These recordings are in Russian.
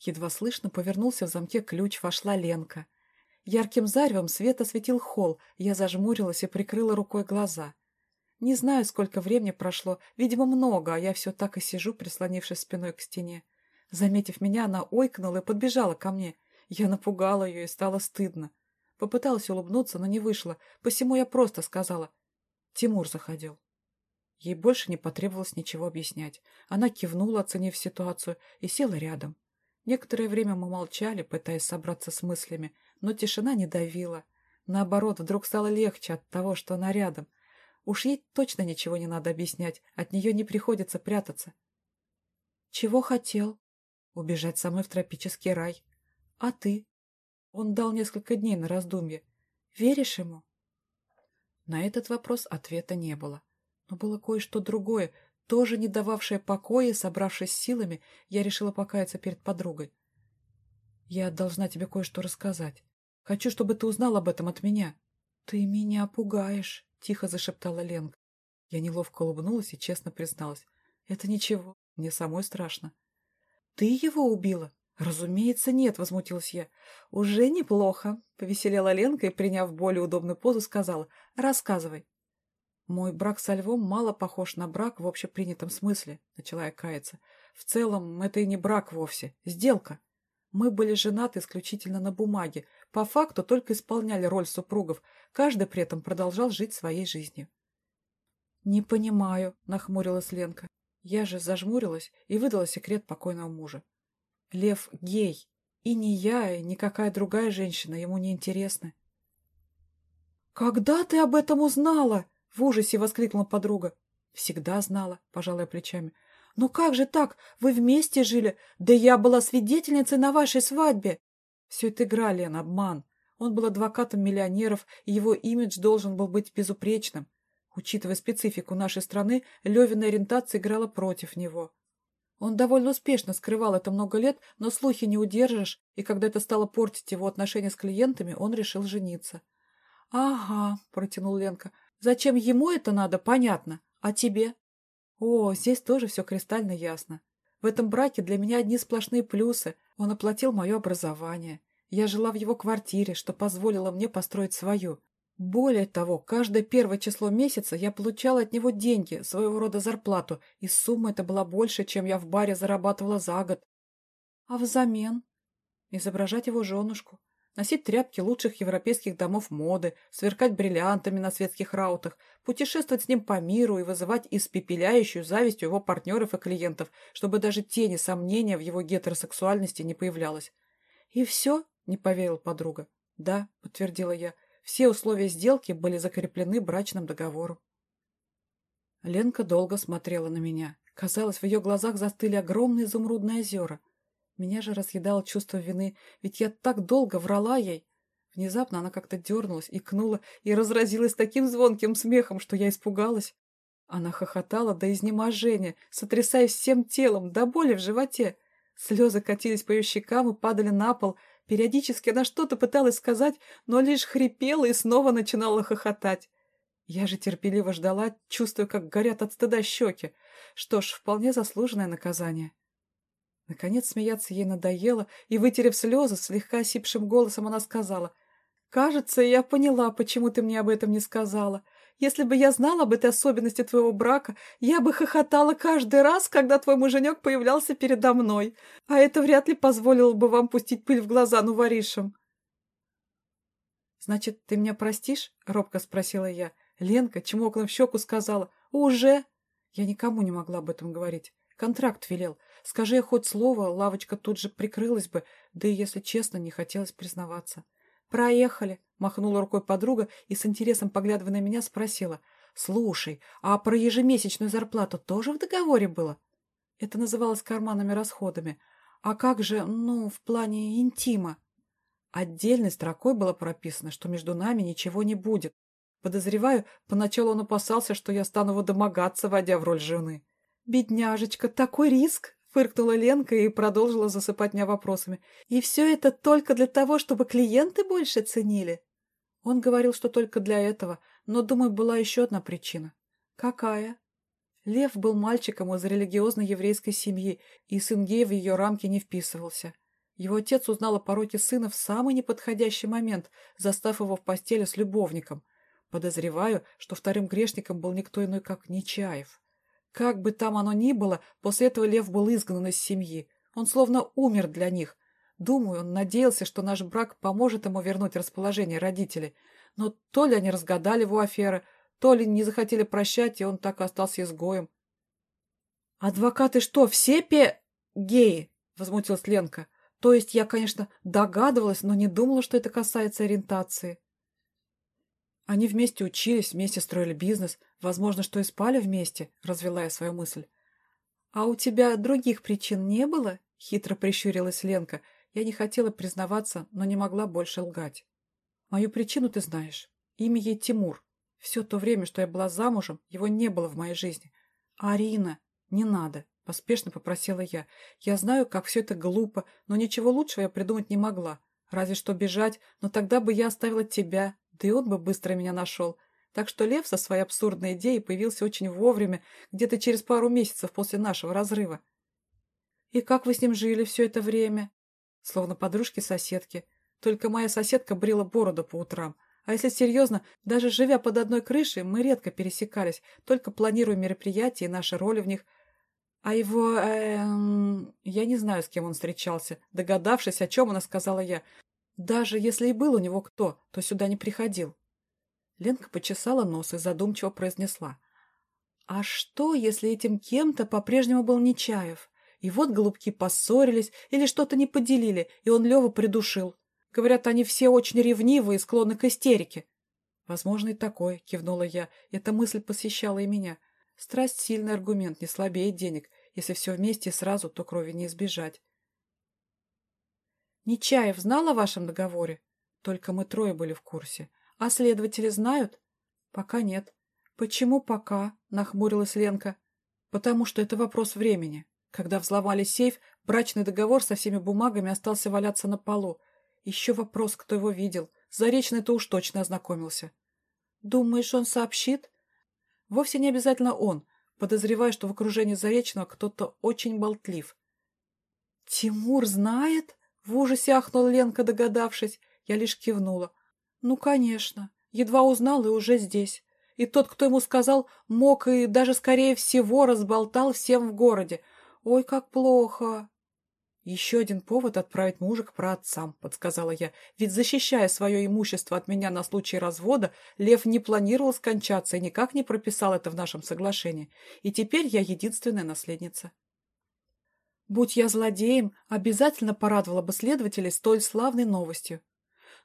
Едва слышно повернулся в замке ключ, вошла Ленка. Ярким заревом свет осветил холл, я зажмурилась и прикрыла рукой глаза. Не знаю, сколько времени прошло, видимо, много, а я все так и сижу, прислонившись спиной к стене. Заметив меня, она ойкнула и подбежала ко мне. Я напугала ее и стало стыдно. Попыталась улыбнуться, но не вышло, посему я просто сказала. Тимур заходил. Ей больше не потребовалось ничего объяснять. Она кивнула, оценив ситуацию, и села рядом. Некоторое время мы молчали, пытаясь собраться с мыслями, но тишина не давила. Наоборот, вдруг стало легче от того, что она рядом. Уж ей точно ничего не надо объяснять, от нее не приходится прятаться. «Чего хотел?» «Убежать со мной в тропический рай. А ты?» Он дал несколько дней на раздумье. «Веришь ему?» На этот вопрос ответа не было. Но было кое-что другое, тоже не дававшее покоя, собравшись силами, я решила покаяться перед подругой. «Я должна тебе кое-что рассказать. Хочу, чтобы ты узнал об этом от меня». «Ты меня пугаешь», — тихо зашептала Ленка. Я неловко улыбнулась и честно призналась. «Это ничего, мне самой страшно». «Ты его убила?» «Разумеется, нет», — возмутилась я. «Уже неплохо», — повеселела Ленка и, приняв более удобную позу, сказала. «Рассказывай». «Мой брак со львом мало похож на брак в общепринятом смысле», — начала я каяться. «В целом, это и не брак вовсе. Сделка. Мы были женаты исключительно на бумаге. По факту только исполняли роль супругов. Каждый при этом продолжал жить своей жизнью». «Не понимаю», — нахмурилась Ленка. Я же зажмурилась и выдала секрет покойного мужа. «Лев гей. И ни я, и никакая другая женщина ему не интересны». «Когда ты об этом узнала?» В ужасе воскликнула подруга. Всегда знала, пожалуй, плечами. «Ну как же так? Вы вместе жили? Да я была свидетельницей на вашей свадьбе!» Все это игра, Лен, обман. Он был адвокатом миллионеров, и его имидж должен был быть безупречным. Учитывая специфику нашей страны, Левина ориентация играла против него. Он довольно успешно скрывал это много лет, но слухи не удержишь, и когда это стало портить его отношения с клиентами, он решил жениться. «Ага», — протянул Ленка, Зачем ему это надо, понятно. А тебе? О, здесь тоже все кристально ясно. В этом браке для меня одни сплошные плюсы. Он оплатил мое образование. Я жила в его квартире, что позволило мне построить свою. Более того, каждое первое число месяца я получала от него деньги, своего рода зарплату, и сумма эта была больше, чем я в баре зарабатывала за год. А взамен? Изображать его женушку, носить тряпки лучших европейских домов моды, сверкать бриллиантами на светских раутах, путешествовать с ним по миру и вызывать испепеляющую зависть у его партнеров и клиентов, чтобы даже тени сомнения в его гетеросексуальности не появлялось. «И все?» — не поверила подруга. «Да», — подтвердила я, — «все условия сделки были закреплены брачным договором». Ленка долго смотрела на меня. Казалось, в ее глазах застыли огромные изумрудные озера — меня же разъедало чувство вины, ведь я так долго врала ей. Внезапно она как-то дернулась, икнула и разразилась таким звонким смехом, что я испугалась. Она хохотала до изнеможения, сотрясаясь всем телом, до боли в животе. Слезы катились по ее щекам и падали на пол. Периодически она что-то пыталась сказать, но лишь хрипела и снова начинала хохотать. Я же терпеливо ждала, чувствуя, как горят от стыда щеки. Что ж, вполне заслуженное наказание. Наконец смеяться ей надоело, и, вытерев слезы, слегка осипшим голосом она сказала, «Кажется, я поняла, почему ты мне об этом не сказала. Если бы я знала об этой особенности твоего брака, я бы хохотала каждый раз, когда твой муженек появлялся передо мной, а это вряд ли позволило бы вам пустить пыль в глаза ну воришам». «Значит, ты меня простишь?» — робко спросила я. Ленка, чмокнув щеку, сказала, «Уже?» Я никому не могла об этом говорить. Контракт велел. Скажи я хоть слово, лавочка тут же прикрылась бы, да и, если честно, не хотелось признаваться. «Проехали», — махнула рукой подруга и с интересом, поглядывая на меня, спросила. «Слушай, а про ежемесячную зарплату тоже в договоре было?» Это называлось карманными расходами. «А как же, ну, в плане интима?» Отдельной строкой было прописано, что между нами ничего не будет. Подозреваю, поначалу он опасался, что я стану его домогаться, войдя в роль жены. «Бедняжечка, такой риск!» Фыркнула Ленка и продолжила засыпать меня вопросами. «И все это только для того, чтобы клиенты больше ценили?» Он говорил, что только для этого, но, думаю, была еще одна причина. «Какая?» Лев был мальчиком из религиозной еврейской семьи, и сын гей в ее рамки не вписывался. Его отец узнал о пороке сына в самый неподходящий момент, застав его в постели с любовником. Подозреваю, что вторым грешником был никто иной, как Нечаев. Как бы там оно ни было, после этого Лев был изгнан из семьи. Он словно умер для них. Думаю, он надеялся, что наш брак поможет ему вернуть расположение родителей. Но то ли они разгадали его аферы, то ли не захотели прощать, и он так и остался изгоем. «Адвокаты что, все пе... геи?» — возмутилась Ленка. «То есть я, конечно, догадывалась, но не думала, что это касается ориентации». Они вместе учились, вместе строили бизнес, возможно, что и спали вместе, развела я свою мысль. «А у тебя других причин не было?» — хитро прищурилась Ленка. Я не хотела признаваться, но не могла больше лгать. «Мою причину ты знаешь. Имя ей Тимур. Все то время, что я была замужем, его не было в моей жизни. Арина, не надо!» — поспешно попросила я. «Я знаю, как все это глупо, но ничего лучшего я придумать не могла. Разве что бежать, но тогда бы я оставила тебя, да и он бы быстро меня нашел. Так что Лев со своей абсурдной идеей появился очень вовремя, где-то через пару месяцев после нашего разрыва. «И как вы с ним жили все это время?» Словно подружки-соседки. Только моя соседка брила бороду по утрам. А если серьезно, даже живя под одной крышей, мы редко пересекались, только планируя мероприятия и наши роли в них. А его... Эм... Я не знаю, с кем он встречался. Догадавшись, о чем она сказала я. Даже если и был у него кто, то сюда не приходил. Ленка почесала нос и задумчиво произнесла. А что, если этим кем-то по-прежнему был Нечаев? И вот голубки поссорились или что-то не поделили, и он Леву придушил. Говорят, они все очень ревнивы и склонны к истерике. Возможно, и такое, кивнула я. Эта мысль посещала и меня. Страсть — сильный аргумент, не слабее денег. Если все вместе и сразу, то крови не избежать. Нечаев знал о вашем договоре? Только мы трое были в курсе. А следователи знают? Пока нет. Почему пока? Нахмурилась Ленка. Потому что это вопрос времени. Когда взломали сейф, брачный договор со всеми бумагами остался валяться на полу. Еще вопрос, кто его видел. Заречный-то уж точно ознакомился. Думаешь, он сообщит? Вовсе не обязательно он. Подозреваю, что в окружении Заречного кто-то очень болтлив. Тимур знает? В ужасе ахнула Ленка, догадавшись. Я лишь кивнула. Ну, конечно. Едва узнал и уже здесь. И тот, кто ему сказал, мог и даже, скорее всего, разболтал всем в городе. Ой, как плохо. Еще один повод отправить мужа к праотцам, подсказала я. Ведь, защищая свое имущество от меня на случай развода, Лев не планировал скончаться и никак не прописал это в нашем соглашении. И теперь я единственная наследница. Будь я злодеем, обязательно порадовала бы следователей столь славной новостью.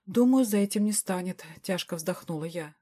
«Думаю, за этим не станет», — тяжко вздохнула я.